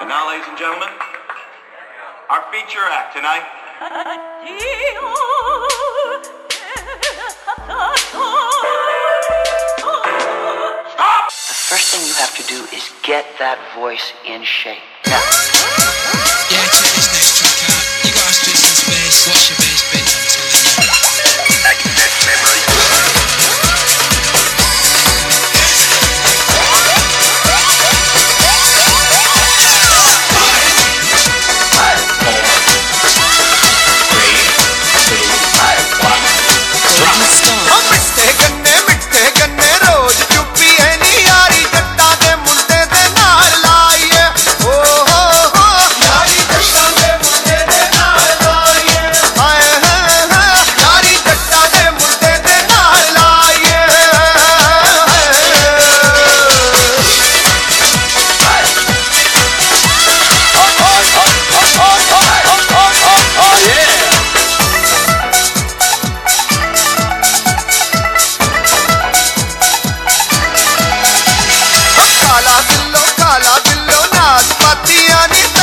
And now, ladies and gentlemen, our feature act tonight. Stop! The first thing you have to do is get that voice in shape. Now, Yeah, check this next track out. You got us doing some space. Watch your bass нами